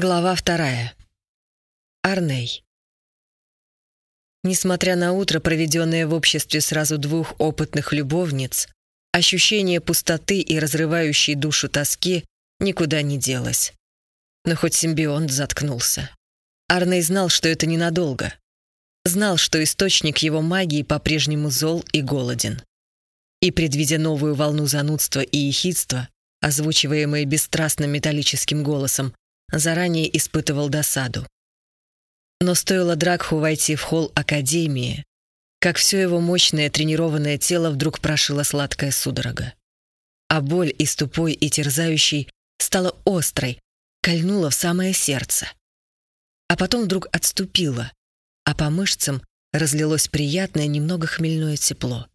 Глава вторая. Арней. Несмотря на утро, проведенное в обществе сразу двух опытных любовниц, ощущение пустоты и разрывающей душу тоски никуда не делось. Но хоть симбионт заткнулся. Арней знал, что это ненадолго. Знал, что источник его магии по-прежнему зол и голоден. И, предвидя новую волну занудства и ехидства, озвучиваемые бесстрастным металлическим голосом, заранее испытывал досаду. Но стоило Дракху войти в холл Академии, как все его мощное тренированное тело вдруг прошила сладкая судорога. А боль и тупой, и терзающей стала острой, кольнула в самое сердце. А потом вдруг отступила, а по мышцам разлилось приятное, немного хмельное тепло.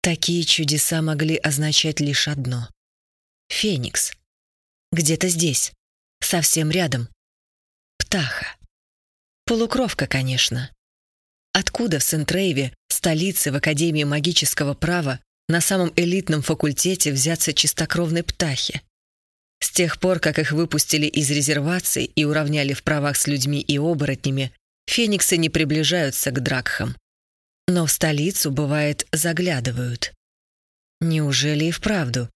Такие чудеса могли означать лишь одно. Феникс. Где-то здесь, совсем рядом. Птаха. Полукровка, конечно. Откуда в Сент-Рейве, столице в Академии магического права, на самом элитном факультете взяться чистокровной птахи? С тех пор, как их выпустили из резервации и уравняли в правах с людьми и оборотнями, фениксы не приближаются к дракхам. Но в столицу, бывает, заглядывают. Неужели и вправду?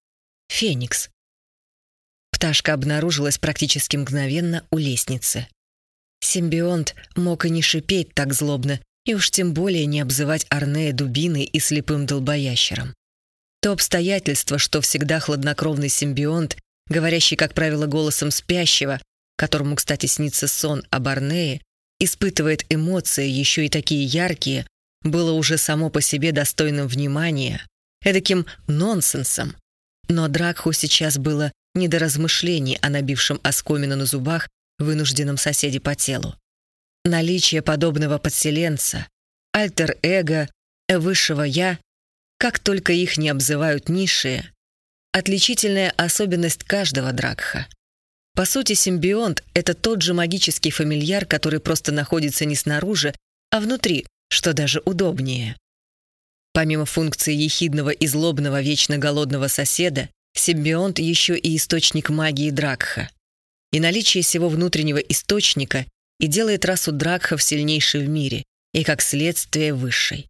Феникс. Пташка обнаружилась практически мгновенно у лестницы. Симбионт мог и не шипеть так злобно, и уж тем более не обзывать Арнея дубиной и слепым долбоящером. То обстоятельство, что всегда хладнокровный симбионт, говорящий, как правило, голосом спящего, которому, кстати, снится сон об Арнее, испытывает эмоции, еще и такие яркие, было уже само по себе достойным внимания, эдаким нонсенсом. Но Дракху сейчас было не до размышлений о набившем оскомину на зубах вынужденном соседе по телу. Наличие подобного подселенца, альтер-эго, высшего «я», как только их не обзывают низшие, отличительная особенность каждого Дракха. По сути, симбионт — это тот же магический фамильяр, который просто находится не снаружи, а внутри, что даже удобнее. Помимо функции ехидного и злобного вечно голодного соседа, Симбионт еще и источник магии Дракха. И наличие всего внутреннего источника и делает расу Дракхов сильнейшей в мире и, как следствие, высшей.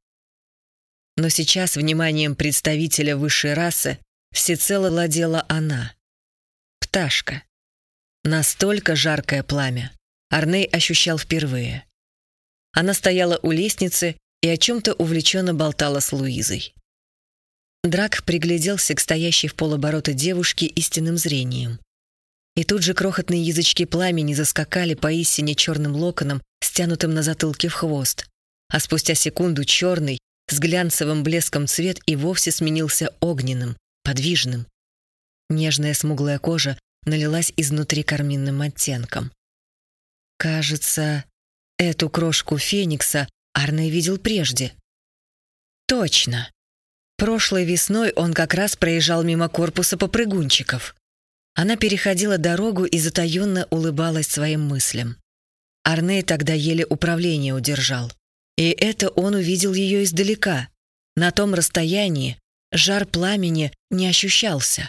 Но сейчас вниманием представителя высшей расы всецело владела она. Пташка. Настолько жаркое пламя Арней ощущал впервые. Она стояла у лестницы и о чем-то увлеченно болтала с Луизой. Драк пригляделся к стоящей в полоборота девушке истинным зрением. И тут же крохотные язычки пламени заскакали по истине черным локоном, стянутым на затылке в хвост. А спустя секунду черный, с глянцевым блеском цвет и вовсе сменился огненным, подвижным. Нежная смуглая кожа налилась изнутри карминным оттенком. Кажется, эту крошку феникса Арне видел прежде. Точно. Прошлой весной он как раз проезжал мимо корпуса попрыгунчиков. Она переходила дорогу и затаенно улыбалась своим мыслям. Арней тогда еле управление удержал. И это он увидел ее издалека. На том расстоянии жар пламени не ощущался.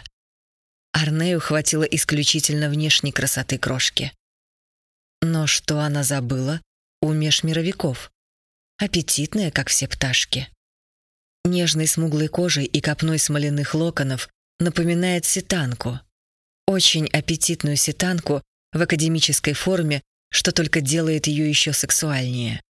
Арнею хватило исключительно внешней красоты крошки. Но что она забыла у межмировиков? Аппетитная, как все пташки нежной смуглой кожей и копной смоляных локонов напоминает сетанку. Очень аппетитную сетанку в академической форме, что только делает ее еще сексуальнее.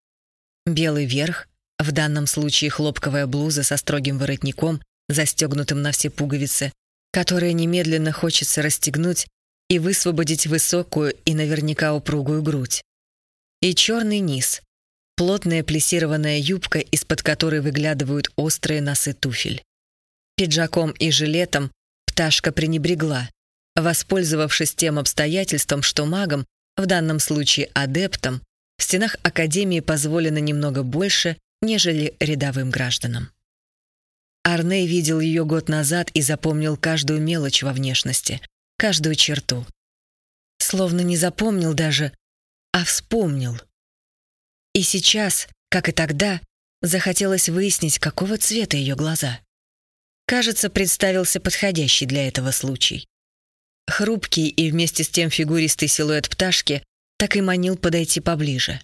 Белый верх, в данном случае хлопковая блуза со строгим воротником, застегнутым на все пуговицы, которая немедленно хочется расстегнуть и высвободить высокую и наверняка упругую грудь. И черный низ, плотная плессированная юбка, из-под которой выглядывают острые носы туфель. Пиджаком и жилетом пташка пренебрегла, воспользовавшись тем обстоятельством, что магам, в данном случае адептам, в стенах Академии позволено немного больше, нежели рядовым гражданам. Арней видел ее год назад и запомнил каждую мелочь во внешности, каждую черту. Словно не запомнил даже, а вспомнил — и сейчас, как и тогда, захотелось выяснить, какого цвета ее глаза. Кажется, представился подходящий для этого случай. Хрупкий и вместе с тем фигуристый силуэт пташки так и манил подойти поближе.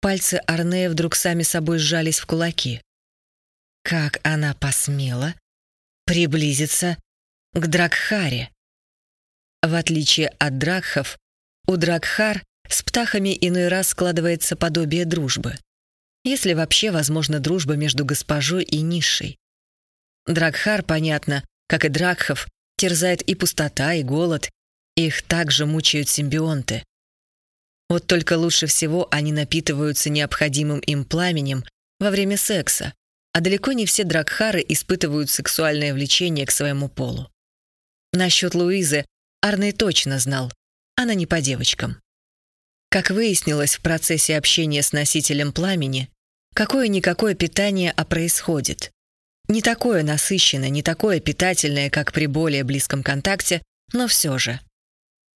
Пальцы Арнея вдруг сами собой сжались в кулаки. Как она посмела приблизиться к Дракхаре? В отличие от Дракхов, у Дракхар с птахами иной раз складывается подобие дружбы. Если вообще возможна дружба между госпожой и низшей. Дракхар, понятно, как и Дракхов, терзает и пустота, и голод. Их также мучают симбионты. Вот только лучше всего они напитываются необходимым им пламенем во время секса, а далеко не все дракхары испытывают сексуальное влечение к своему полу. Насчет Луизы Арней точно знал, она не по девочкам. Как выяснилось в процессе общения с носителем пламени, какое-никакое питание а происходит. Не такое насыщенное, не такое питательное, как при более близком контакте, но все же.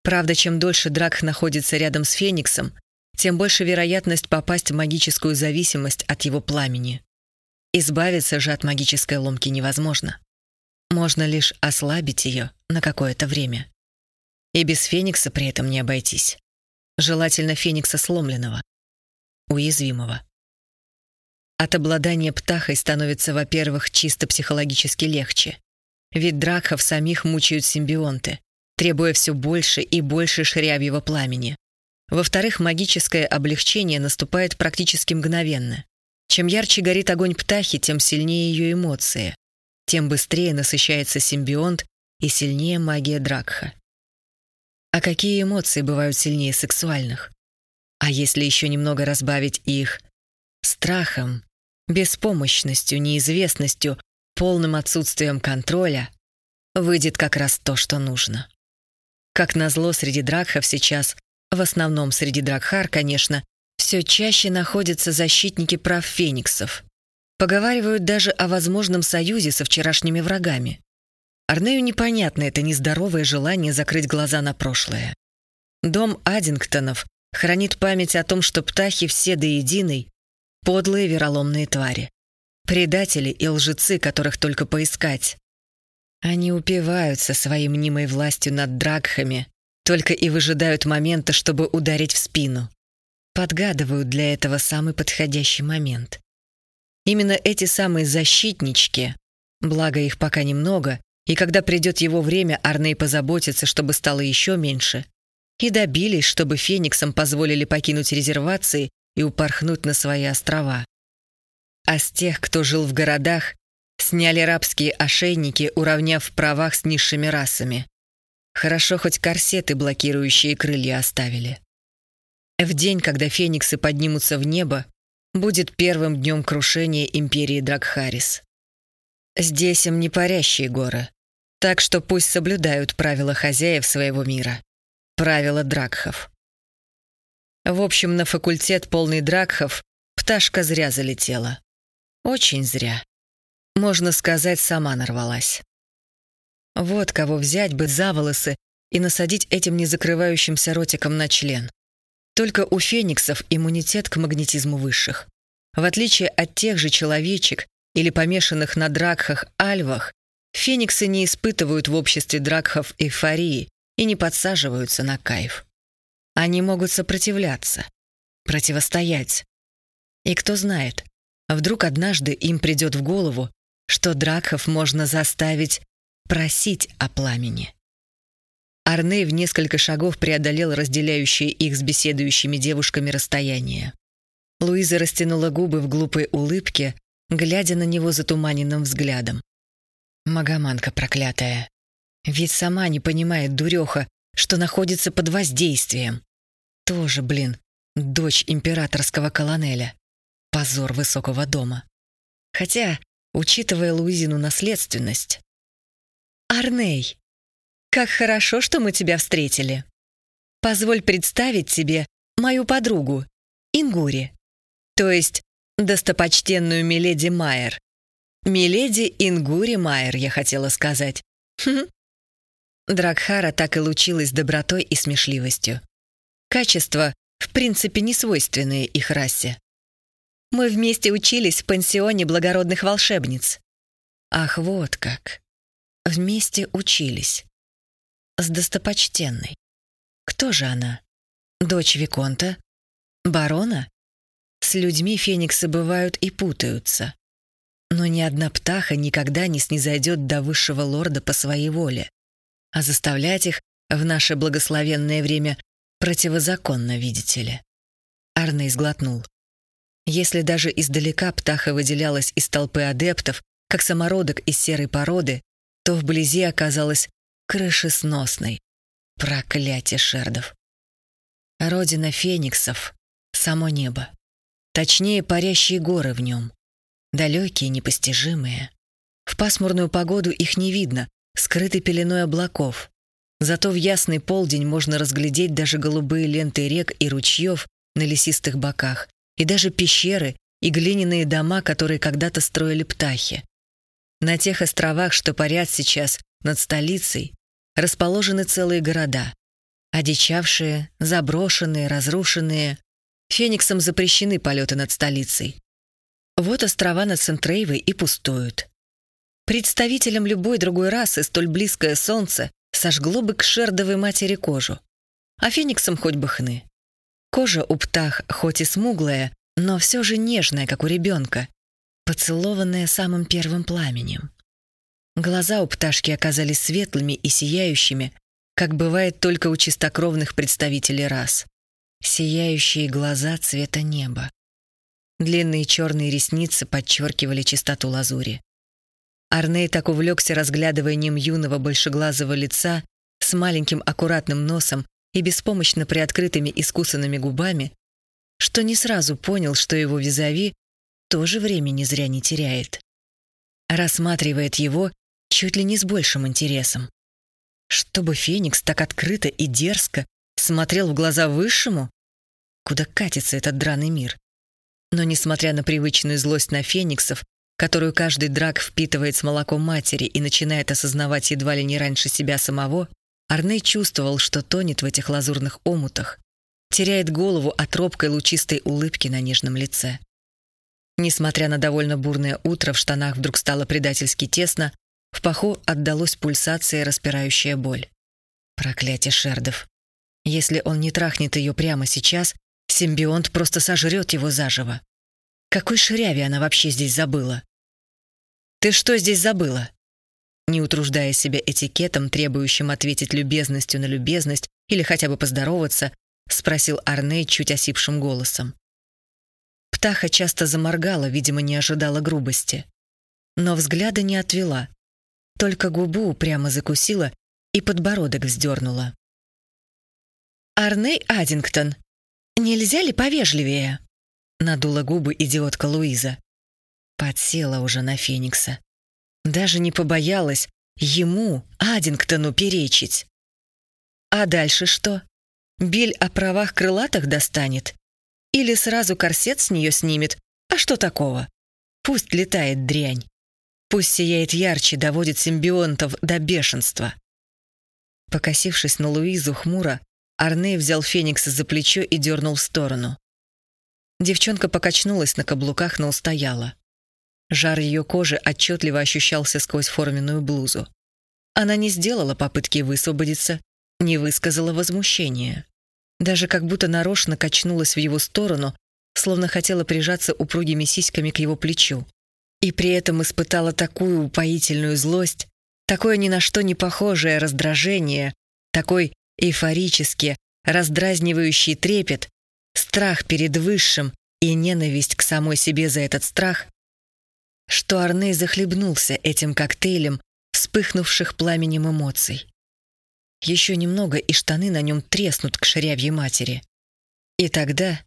Правда, чем дольше Драк находится рядом с Фениксом, тем больше вероятность попасть в магическую зависимость от его пламени. Избавиться же от магической ломки невозможно. Можно лишь ослабить ее на какое-то время. И без Феникса при этом не обойтись. Желательно Феникса сломленного, уязвимого. От обладания птахой становится, во-первых, чисто психологически легче. Ведь дракхов самих мучают симбионты, требуя все больше и больше шрябьего пламени. Во-вторых, магическое облегчение наступает практически мгновенно. Чем ярче горит огонь птахи, тем сильнее ее эмоции, тем быстрее насыщается симбионт и сильнее магия Дракха. А какие эмоции бывают сильнее сексуальных? А если еще немного разбавить их страхом, беспомощностью, неизвестностью, полным отсутствием контроля, выйдет как раз то, что нужно. Как назло, среди дракхов сейчас, в основном среди дракхар, конечно, все чаще находятся защитники прав фениксов. Поговаривают даже о возможном союзе со вчерашними врагами. Арнею непонятно это нездоровое желание закрыть глаза на прошлое. Дом Аддингтонов хранит память о том, что птахи все до единой — подлые вероломные твари. Предатели и лжецы, которых только поискать. Они упиваются своей мнимой властью над дракхами, только и выжидают момента, чтобы ударить в спину. Подгадывают для этого самый подходящий момент. Именно эти самые защитнички, благо их пока немного, и когда придет его время, Арней позаботится, чтобы стало еще меньше, и добились, чтобы фениксам позволили покинуть резервации и упорхнуть на свои острова. А с тех, кто жил в городах, Сняли рабские ошейники, уравняв в правах с низшими расами. Хорошо, хоть корсеты, блокирующие крылья, оставили. В день, когда фениксы поднимутся в небо, будет первым днем крушения империи Дракхарис. Здесь им не парящие горы, так что пусть соблюдают правила хозяев своего мира, правила дракхов. В общем, на факультет полный дракхов пташка зря залетела. Очень зря. Можно сказать, сама нарвалась. Вот кого взять бы за волосы и насадить этим незакрывающимся ротиком на член. Только у фениксов иммунитет к магнетизму высших. В отличие от тех же человечек или помешанных на дракхах альвах, фениксы не испытывают в обществе дракхов эйфории и не подсаживаются на кайф. Они могут сопротивляться, противостоять. И кто знает, вдруг однажды им придет в голову, что дракхов можно заставить просить о пламени. Арней в несколько шагов преодолел разделяющие их с беседующими девушками расстояние. Луиза растянула губы в глупой улыбке, глядя на него затуманенным взглядом. Магоманка проклятая. Ведь сама не понимает, дуреха, что находится под воздействием. Тоже, блин, дочь императорского колонеля. Позор высокого дома. Хотя учитывая Луизину наследственность. «Арней, как хорошо, что мы тебя встретили. Позволь представить тебе мою подругу, Ингури, то есть достопочтенную Миледи Майер. Миледи Ингури Майер, я хотела сказать. Хм. Дракхара так и лучилась добротой и смешливостью. Качества, в принципе, не свойственные их расе. Мы вместе учились в пансионе благородных волшебниц». «Ах, вот как. Вместе учились». с достопочтенной. Кто же она? Дочь Виконта? Барона? С людьми фениксы бывают и путаются. Но ни одна птаха никогда не снизойдет до высшего лорда по своей воле. А заставлять их в наше благословенное время противозаконно, видите ли. Арней сглотнул. Если даже издалека птаха выделялась из толпы адептов, как самородок из серой породы, то вблизи оказалась крышесносной. Проклятие шердов. Родина фениксов — само небо. Точнее, парящие горы в нем. Далекие, непостижимые. В пасмурную погоду их не видно, скрыты пеленой облаков. Зато в ясный полдень можно разглядеть даже голубые ленты рек и ручьев на лесистых боках, и даже пещеры и глиняные дома, которые когда-то строили птахи. На тех островах, что парят сейчас над столицей, расположены целые города. Одичавшие, заброшенные, разрушенные. Фениксам запрещены полеты над столицей. Вот острова над Сентрейвой и пустуют. Представителям любой другой расы столь близкое солнце сожгло бы к шердовой матери кожу. А фениксам хоть бы хны. Кожа у птах хоть и смуглая, но все же нежная, как у ребенка, поцелованная самым первым пламенем. Глаза у пташки оказались светлыми и сияющими, как бывает только у чистокровных представителей рас. Сияющие глаза цвета неба. Длинные черные ресницы подчеркивали чистоту лазури. Арней так увлекся разглядыванием юного большеглазого лица с маленьким аккуратным носом и беспомощно приоткрытыми искусанными губами, что не сразу понял, что его визави тоже времени зря не теряет. Рассматривает его чуть ли не с большим интересом. Чтобы Феникс так открыто и дерзко смотрел в глаза Высшему? Куда катится этот драный мир? Но несмотря на привычную злость на фениксов, которую каждый драк впитывает с молоком матери и начинает осознавать едва ли не раньше себя самого, Арней чувствовал, что тонет в этих лазурных омутах, теряет голову от робкой лучистой улыбки на нежном лице. Несмотря на довольно бурное утро, в штанах вдруг стало предательски тесно, в паху отдалась пульсация, распирающая боль. Проклятие Шердов. Если он не трахнет ее прямо сейчас, симбионт просто сожрет его заживо. Какой шряви она вообще здесь забыла? «Ты что здесь забыла?» Не утруждая себя этикетом, требующим ответить любезностью на любезность или хотя бы поздороваться, спросил Арней чуть осипшим голосом. Птаха часто заморгала, видимо, не ожидала грубости. Но взгляда не отвела. Только губу прямо закусила и подбородок вздернула. «Арней Аддингтон, нельзя ли повежливее?» Надула губы идиотка Луиза. Подсела уже на Феникса. Даже не побоялась ему, Аддингтону, перечить. А дальше что? Биль о правах крылатых достанет? Или сразу корсет с нее снимет? А что такого? Пусть летает дрянь. Пусть сияет ярче, доводит симбионтов до бешенства. Покосившись на Луизу хмуро, Арней взял Феникса за плечо и дернул в сторону. Девчонка покачнулась на каблуках, но устояла. Жар ее кожи отчетливо ощущался сквозь форменную блузу. Она не сделала попытки высвободиться, не высказала возмущения. Даже как будто нарочно качнулась в его сторону, словно хотела прижаться упругими сиськами к его плечу. И при этом испытала такую упоительную злость, такое ни на что не похожее раздражение, такой эйфорически раздразнивающий трепет, страх перед Высшим и ненависть к самой себе за этот страх, что Арней захлебнулся этим коктейлем вспыхнувших пламенем эмоций. Еще немного, и штаны на нем треснут к шрявьей матери. И тогда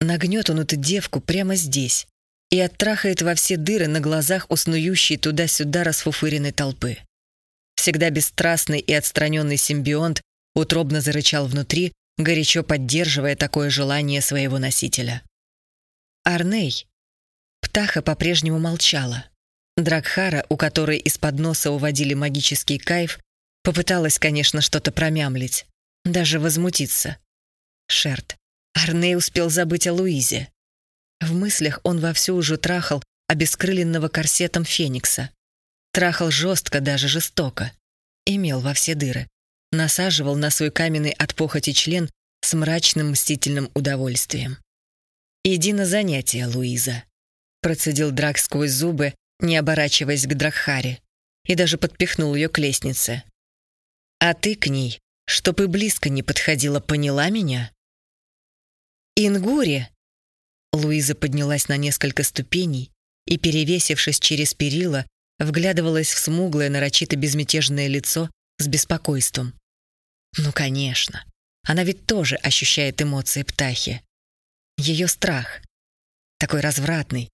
нагнет он эту девку прямо здесь и оттрахает во все дыры на глазах уснующей туда-сюда расфуфыренной толпы. Всегда бесстрастный и отстраненный симбионт утробно зарычал внутри, горячо поддерживая такое желание своего носителя. Арней, Птаха по-прежнему молчала. Дракхара, у которой из-под носа уводили магический кайф, попыталась, конечно, что-то промямлить, даже возмутиться. Шерт. Арней успел забыть о Луизе. В мыслях он вовсю уже трахал обескрыленного корсетом Феникса. Трахал жестко, даже жестоко. Имел во все дыры. Насаживал на свой каменный от похоти член с мрачным мстительным удовольствием. «Иди на занятия, Луиза», — процедил Драк сквозь зубы, не оборачиваясь к Дракхаре, и даже подпихнул ее к лестнице. «А ты к ней, чтоб и близко не подходила, поняла меня?» «Ингури!» Луиза поднялась на несколько ступеней и, перевесившись через перила, вглядывалась в смуглое, нарочито безмятежное лицо с беспокойством. Ну, конечно. Она ведь тоже ощущает эмоции птахи. Ее страх. Такой развратный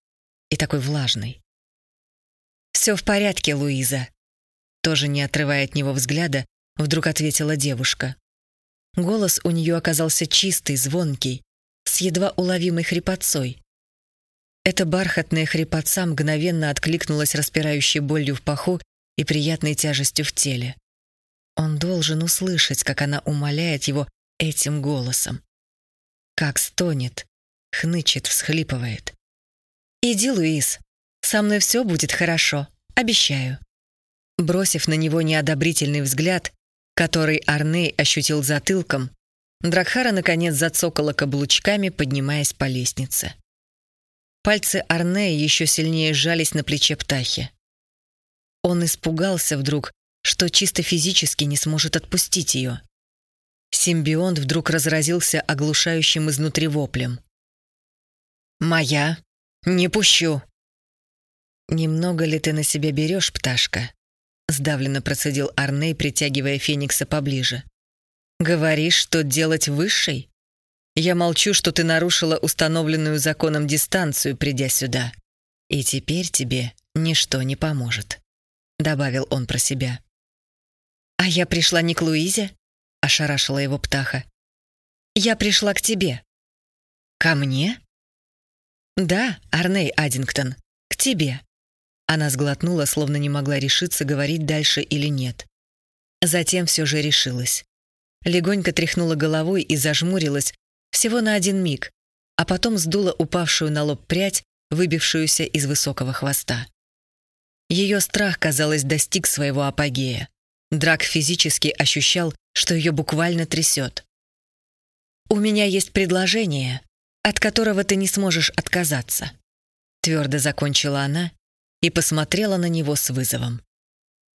и такой влажный. «Все в порядке, Луиза», тоже не отрывая от него взгляда, вдруг ответила девушка. Голос у нее оказался чистый, звонкий, с едва уловимой хрипотцой. Эта бархатная хрипотца мгновенно откликнулась распирающей болью в паху и приятной тяжестью в теле. Он должен услышать, как она умоляет его этим голосом. Как стонет, хнычет, всхлипывает. «Иди, Луис, со мной все будет хорошо, обещаю». Бросив на него неодобрительный взгляд, который Арней ощутил затылком, Дракхара наконец зацокала каблучками, поднимаясь по лестнице. Пальцы Арнея еще сильнее сжались на плече птахи. Он испугался вдруг, что чисто физически не сможет отпустить ее. Симбионт вдруг разразился оглушающим изнутри воплем. «Моя? Не пущу!» «Немного ли ты на себя берешь, пташка?» Сдавленно процедил Арней, притягивая Феникса поближе. «Говоришь, что делать высшей? Я молчу, что ты нарушила установленную законом дистанцию, придя сюда. И теперь тебе ничто не поможет», — добавил он про себя. «А я пришла не к Луизе?» — ошарашила его птаха. «Я пришла к тебе». «Ко мне?» «Да, Арней Аддингтон, к тебе». Она сглотнула, словно не могла решиться, говорить дальше или нет. Затем все же решилась. Легонько тряхнула головой и зажмурилась всего на один миг, а потом сдула упавшую на лоб прядь, выбившуюся из высокого хвоста. Ее страх, казалось, достиг своего апогея. Драк физически ощущал, что ее буквально трясет. «У меня есть предложение, от которого ты не сможешь отказаться», твердо закончила она и посмотрела на него с вызовом.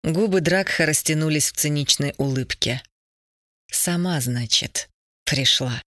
Губы Дракха растянулись в циничной улыбке. «Сама, значит, пришла».